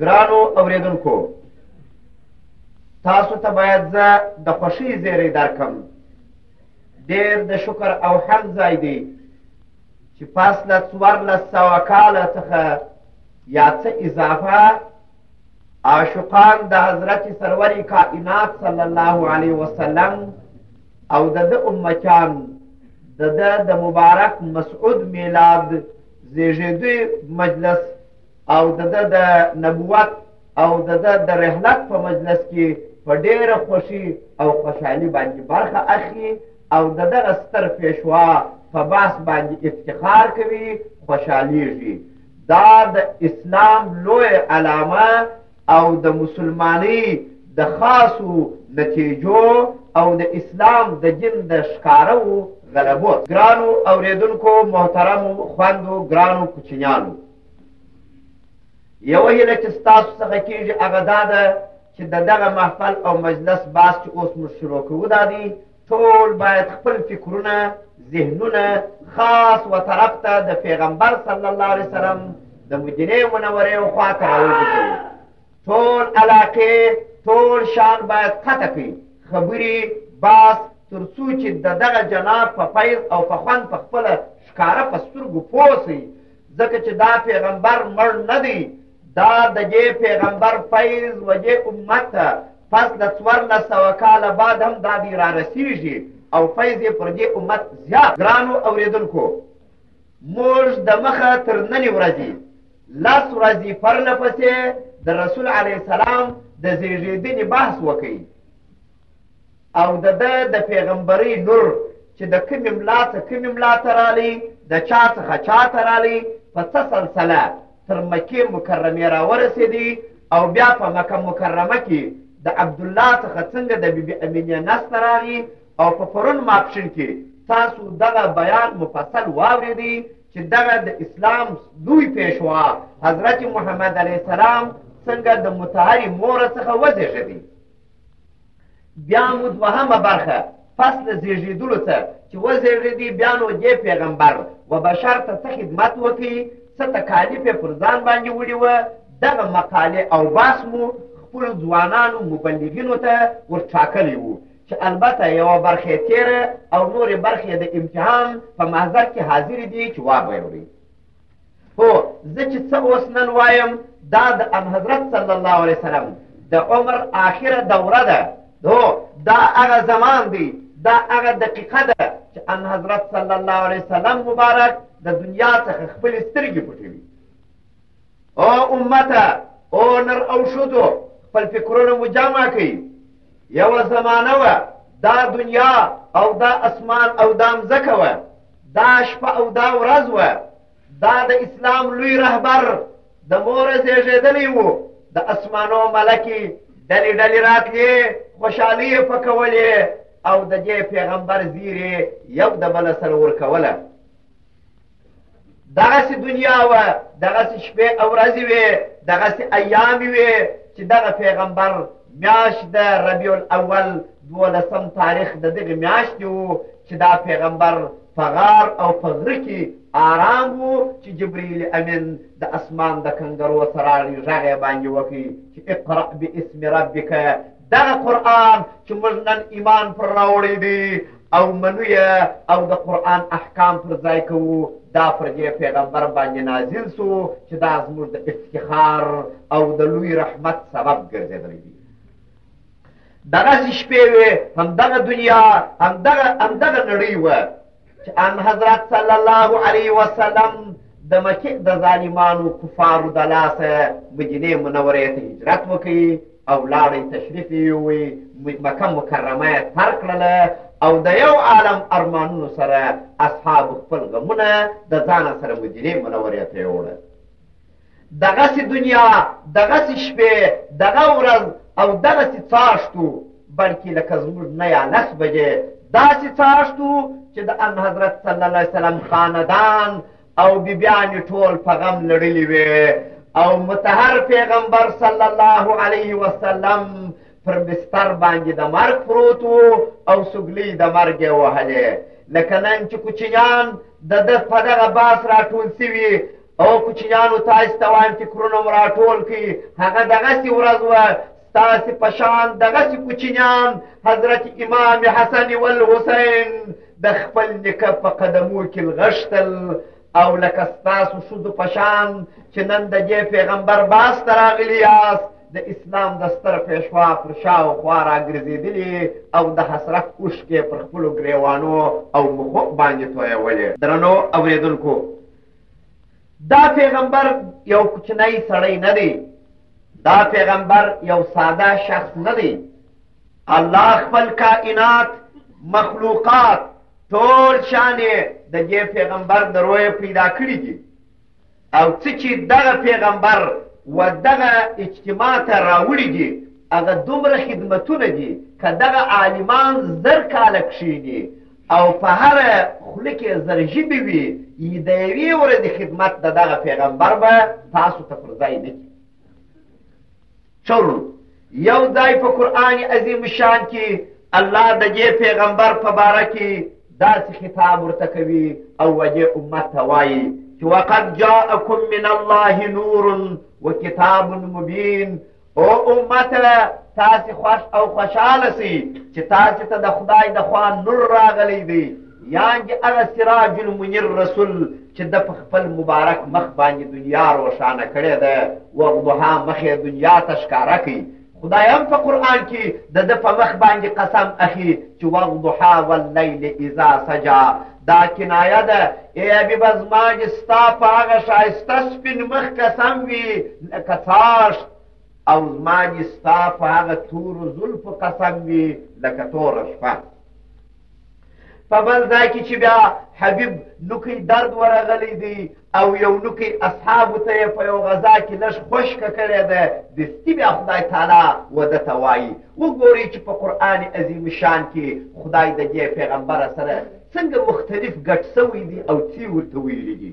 ګرانو اوریدونکو تاسو ته باید زه د خوښۍ زیری درکم ډېر د شکر او حمد ځای دی چې پس له څوارلس سوه کاله څخه یا څه اضافه عاشقان د حضرت سرور کائنات صلی الله علیه وسلم او د ده امتیان د ده د مبارک مسعود میلاد زیږېدوی مجلس او د ده د نبوت او د ده د رحلت په مجلس کې په ډېره خوښي او خوشحالي باندې برخه اخلي او د دغه ستر پیشوا په باس باندې افتخار کوي خوشحالیږي دا د اسلام لوی علامه او د مسلمانۍ د خاصو نتیجو او د اسلام د جن د ښکارو غلبو ګرانو اوریدونکو محترمو خوندو ګرانو کوچنیانو یوه هیله چې ستاسو څخه کېږي هغه دا ده چې د دغه محفل او مجلس باس چې اوس موږ شروع کوو دا دی ټول باید خپل فکرونه ذهنونه خاص و طرف ته د پیغمبر صلی الله علیه وسلم د مدینې منورې او خوا ته راوګرځوي ټول علاقې ټول شان باید قطع کړي خبرې باس تر څو چې د دغه جناب په فیض او په خوند په خپله ښکاره په سترګو پوه ځکه چې دا پیغمبر مړ نه دی دا د دې پیغمبر فیض وجه امت ته پس د څوارلس سوه کاله بعد هم دا دی را رسېږي او فیض یې پر دې امت زیات ګرانو اورېدونکو موږ د مخه تر ننې ورځې لس ورځې پرله پسې د رسول علیه السلام د زیږېدنې بحث وکړي او د ده د پیغمبرۍ نور چې د کومې ملا څه کومې ملا ته رالی د چا څخه چا ته رالی په څه سلسله تر مکې مکرمې راورسېدی او بیا په مکه مکرمه کې د عبدالله څخه څنګه د بیبي امینې نسته راغی او په پرون ماپښین کې تاسو دغه بیان مفصل واورېدی چې دغه د اسلام لوی پیشوا حضرت محمد علیه السلام څنګه د متحري مور څخه وزېږېدی بیا مو دوهمه برخه پس له زیږېدلو څه چې وزیږېدي بیا نو دې پیغمبر و بشر ته څه خدمت وکړي څه تکالیف یې پر ځان باندې وړي وه دغه مقالې او باس مو خپلو ځوانانو مبلغینو ته ورټاکلی وو چې البته یوه برخه تیره او نورې برخې د امتحان په محضر کې حاضرې دي چې وابه وړي هو زه چې څه اوس نن وایم دا د حضرت صلی الله علیه وسلم د عمر آخره دوره ده هو دا هغه زمان دی دا هغه دقیقه ده چې ان حضرت صلی الله علیه وسلم مبارک د دنیا څخه خپلې سترګې پټوي او امته او نر او ښځو خپل فکرونه مو جمع کړئ یوه زمانه وه دا دنیا او دا اسمان او دا مځکه وه دا شپه او دا ورځ وه دا د اسلام لوی رهبر د موره زیږېدلی و د اسمانو ملکې ډلې ډلې راتلې خوشحالي یې پکولې او د دې پیغمبر زیرې یو د بله سره ورکوله دغسې دنیا وه دغسې شپې او ورځې وې دغسې ایامې وې چې دغه پیغمبر میاشت د ربیع الاول دولسم تاریخ د دغې میاشتې و چې دا پیغمبر په غار او په غره کې آرام و چې جبریل امین د اسمان د کنګرو سره غږ یې باندې وکړي چې اقرأ باسم ربک دغه قرآن چې موږ نن ایمان پر راوړی دی او منو او د قرآن احکام پر ځای کوو دا پر دې پیغمبر باندې نازل سو چې دا زموږ د افتخار او د لوی رحمت سبب ګرځېدلی دی دغسې شپې وې همدغه دنیا همدغه همدغه نړۍ وه چې ان حضرت صلی الله علیه وسلم د مکې د ظالمانو کفارو د لاسه مدینې منورې ته هجرت وکړي او لاړې تشریف یې یووي مکه مکرمه یې تر کړله او د یو عالم ارمانونو سره اصحاب خپل غمونه د ځانه سره مدینې منورې ته یوړل دغسې دنیا دغسې شپې دغه ورځ او دغسې څاښتو بلکې لکه زموږ نه یا لس بجې داسې څاښتو چې د ان حضرت صلی الله علیه وسلم خاندان او بیبیانې ټول په غم لړلي وې او متحر پیغمبر صلی الله علیه وسلم پر بستر باندې د مرګ پروت و او سګلۍ د مرګ یې وهلې لکه نن چې کوچنیان د ده په دغه باس راټول سوي او کوچنیانو تاسو ته وایم فکرونه مو راټول کړي هغه دغسې ورځ وه ستاسې په شان دغسې کوچنیان حضرت امام حسن والحسین د خپل نیکه په قدمو کې لغښتل او لکه ستاسو ښځو په شان چې نن د دې پیغمبر باس ته راغلي یاست د اسلام د ستر پیشوا پر شا او خوا راګرځېدلي او د حسرت اوښکې پر خپلو ګریوانو او مخو باندې تویولې درنو اورېدونکو دا پیغمبر یو کوچنی سړی نه دی دا پیغمبر یو ساده شخص نه دی الله خپل کائنات مخلوقات ټول شانې د دې پیغمبر د روی پیدا کړي دي او څه چې دغه پیغمبر و دغه اجتماع ته راوړي دي هغه دومره خدمتونه دي که دغه عالمان زر کاله کښېني او په هره خوله کې زر ژبې وي د یوې ورځې خدمت د دغه پیغمبر به تاسو ته پر ځای نه چورو یو ځای په قرآن عظیم شان کې الله د دې پیغمبر په باره کې داسې خطاب ورته کوي او وجه امت ته وایي چې وقد جاءکم من الله نور و کتاب مبین او امت تاسې خوښ او خوشحاله سئ چې تاسې ته د خدای د خوا نور راغلی دی یعنی هغه سراج المنیر رسول چې د خپل مبارک مخ باندې دنیا روښانه کړې ده وغضها مخې دنیا ته ښکاره کوي خدای هم په قرآن کې د ده په مخ باندې قسم اخي چې وغضها واللیل اذا سجا دا کنایه ده ای ابي بزما چې ستا په هغه ښایسته سپین مخ قسم وي لکه څاښت او زما چې ستا په هغه تورو زلفو قسم وي لکه توره شپه په بل ځای کې چې بیا حبیب نوکی درد ورغلی دی او یو نوکی اصحابو ته یې په یو غذا کې لږ خوشکه کړی دی دستي بیا خدای تعالی وده ته وایي وګورئ چې په قرآن عظیم شان کې خدای د دې پیغمبره سره څنګه مختلف ګډ سوی دی او څه ورته ویلي دي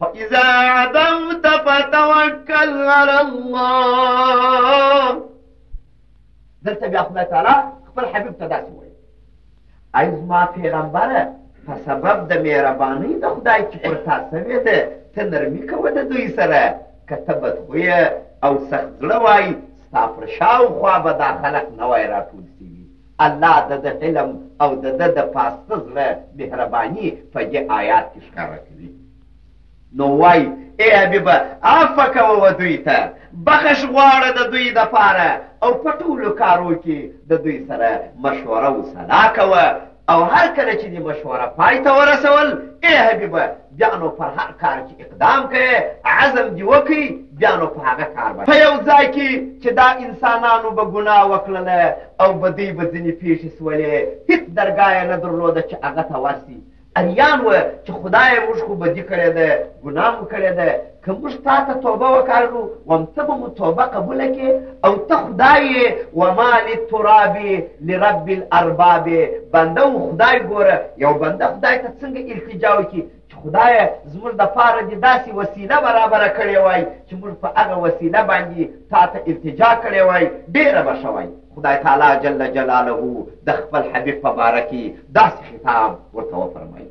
فإذا عزمت فتوكل على الله دلته بیا خدای تعالی خپل حبیب ته داسې وایي ای زما پیغمبره په سبب د مهربانۍ د خدای چې پر تا سوې ده ته نرمي کوه د دوی سره که ته بدخویه او سخت زړه وای ستا پر شاوخوا به دا خلک نه وای راټول سوي الله د ده علم او د ده د پاسته زړه مهرباني په دې آیات کې ښکاره کوي نو وایي ای حبیبه عفه کوه دوی ته بخښ غواړه د دوی دپاره او په ټولو کارو کې د دوی سره مشوره و سلا کوه او هر کله چې دې مشوره پای ته ورسول ای حبیبه بیا نو پر هر کار چې اقدام کوي عزم دې وکړي بیا نو په هغه کار باندې په یو ځای کې چې دا انسانانو به ګناه وکړله او بدۍ به ځینې پېښې سولې هېڅ درګاه یې نه درلوده چې هغه ته ورسي اریان و چې خدای موږ خو بدي کړې ده ګناه مو کړې ده که موږ تا ته توبه وکړو وم ته به مو توبه قبوله کې او ته خدای یې وما للتراب لرب الارباب بنده و خدای ګوره یو بنده خدای ته څنګه التجا وکړي چې خدایه زموږ دپاره دې داسې وسیله برابره کړې وای چې موږ په هغه وسیله باندې تا ته التجا کړې وای ډېره به ښه وای خدای تعالی جل جلاله د خپل حبیب په باره کې داسې خطاب ورته وفرمایي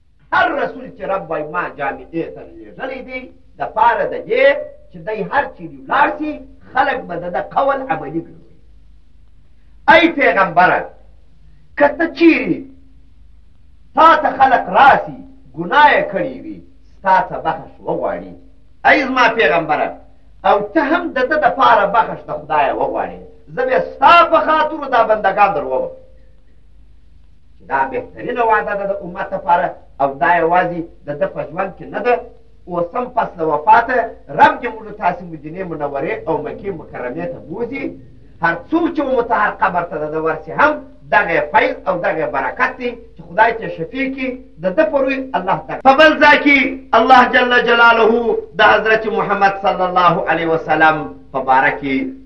هر رسول چې رب وای ما جامعې ته لېږلی دی د پاره د دې چې دی هر چیرې ولاړ شي خلک به د ده قول عملي کړي ای پیغمبره که ته چیرې تا ته خلک راسي ګناه یې کړې وي ستا څه بخښ وغواړي ای زما پیغمبره او ته هم د ده دپاره بخښ د خدایه وغواړې زه بیا ستا په خاطرو دا بندګان در ووم دا بهترینه وعده ده د امت لپاره او دا یوازې د ده په ژوند کې نه ده اوسم پس له وفاته رب دې موږ تاسې مدینې منورې او مکې مکرمې ته بوځي هر څوک چې متحر قبر ته د ورسي هم دغه فیض او دغه برکت دی چې خدای ته شفیع کی د ده پر روی الله تعالی په بل ځای کې الله جل جلاله د حضرت محمد صلی الله علیه وسلم په باره کې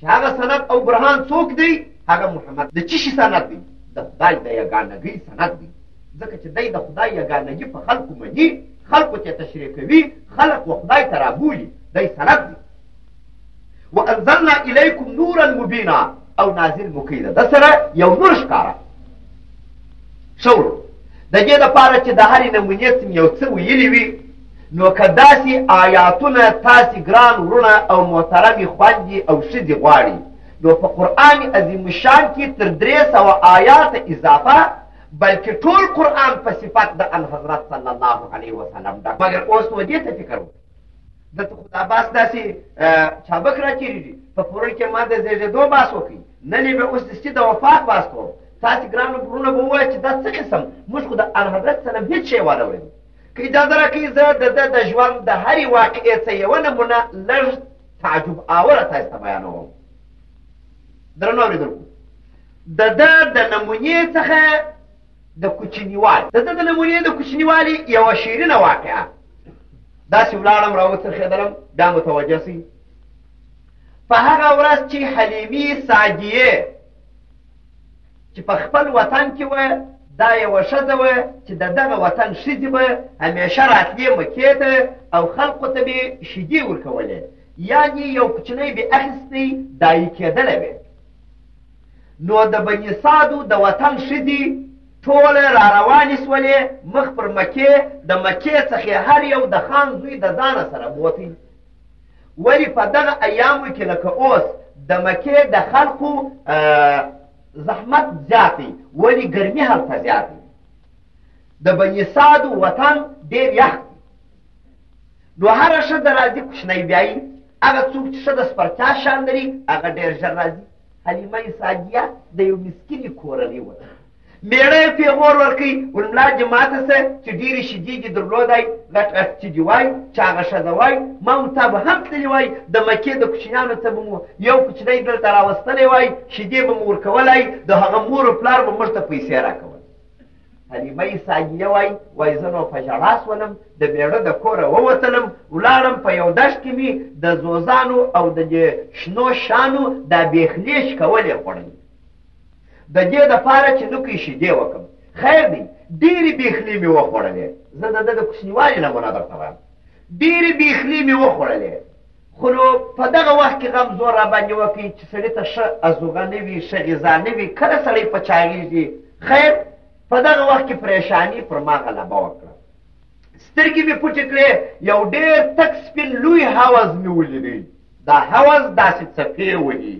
چې هغه سند او برهان څوک دی هغه محمد د چی شي سند دی د خدای د یګانګۍ سند دی ځکه چې دی د خدای یګانګي په خلکو مني خلکو ته تشریح کوي خلک و خدای ته رابولي دی سند دی وانزلنا الیکم نورا مبینا او نازل مو کړي د سره یو نور ښکاره شور د دې لپاره چې د هرې نمونې سم یو څه ویلي وي نو که داسې آیاتونه تاسې ګران وروڼه او محترمې خوندې او ښځې غواړي نو په قرآن عظیم شان کې تر درې سوه آیات اضافه بلکې ټول قرآن په صفت د الحضرت صلی الله علیه وسلم ده مګر اوس نو دې ته فکر وکړه دلته خو دا بحث داسې چابک راچېرېږي په پوره کې ما د زېږېدو بحث وکړي نن یې به اوس دستي د وفات بحث کوم تاسې ګرانو وروڼه به ووایه چې دا څه قسم موږ خو د الحضرت سلم هېڅ شی وانه ویل که اجازه راکړئ زه د ده د ژوند د هرې واقعې څه یوه نمونه لږ تعجب آوره تاسو ته بیانوم درنو اورېدونکو د ده د نمونې څخه د کوچنیوالي د ده د نمونې د کوچنیوالي یوه شیرینه واقعه داسې ولاړم راوڅرخېدلم بیا متوجه سئ په هغه ورځ چې حلیمي ساجیه چې په خپل وطن کې وه دا یوه ښځه وه چې د دغه وطن ښځې به همیشه راتلې مکې ته او خلقو ته به شیدې ورکولې یعنې یو کوچنی به اخیستی دایي کېدلی وې نو د بني سادو د وطن ښځې ټوله را روانې سولې مخ پر مکې د مکې څخه هر یو د خان زوی د ځانه سره بوتی ولی په دغه ایامو کې لکه اوس د مکې د خلقو زحمت زیات دی ولی ګرمي هلته زیات دی د بني سعد وطن ډېر یخ دی نو هره ښځه راځي کوچنی بیایي هغه څوک چې ښځه سپرچا شان لري هغه ډېر ژر راځي حلیمه ساجیه د یو مسکینې کورنۍ وه میړه یې پیغور ورکوي ولملا دې ماته سه چې ډېرې شیدې دې درلودی غټ غټ چې دې وای چې هغه ښځه وای ما و تا به هم تللي وای د مکې د کوچنیانو ته به مو یو کوچنی دلته راوستلی وای شیدې به مو ورکولی د هغه مور و پلار به موږ ته پیسې راکول حلیمه یې ساګیه وای وای زه نو په ژړا سولم د میړه د کوره ووتلم ولاړم په یو دشت کې مې د زوزانو او د شنو شانو دا بیخلې شکولې خوړلې د دې دپاره چې نوکۍ شیدې وکړم خیر دی ډېرې بیخلې مې وخوړلې زه د ده د کوچنیوالي نه مو نه درته وایم ډېرې بیخلې مې وخوړلې خو نو په دغه وخت کې غم زور راباندې وکړي چې سړي ته ښه ازوغه نه وي ښه غذا نه وي کله سړی په چاغېږي خیر په دغه وخت کې پریشاني پر ما غلبه وکړه سترګې مې پټې کړې یو ډېر تک سپین لوی حوض مې ولیدی دا حوض داسې څپې وهي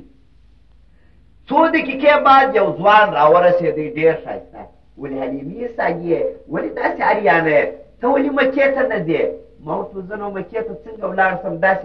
څو دقیقې بعد یو ځوان راورسېدی ډېر ښایسته ولې حلیمي ساګیې ولې داسې اریانه یې ته ولې مکې ته نه ځې ما ورته زه نو مکې ته څنګه ولاړ سم داسې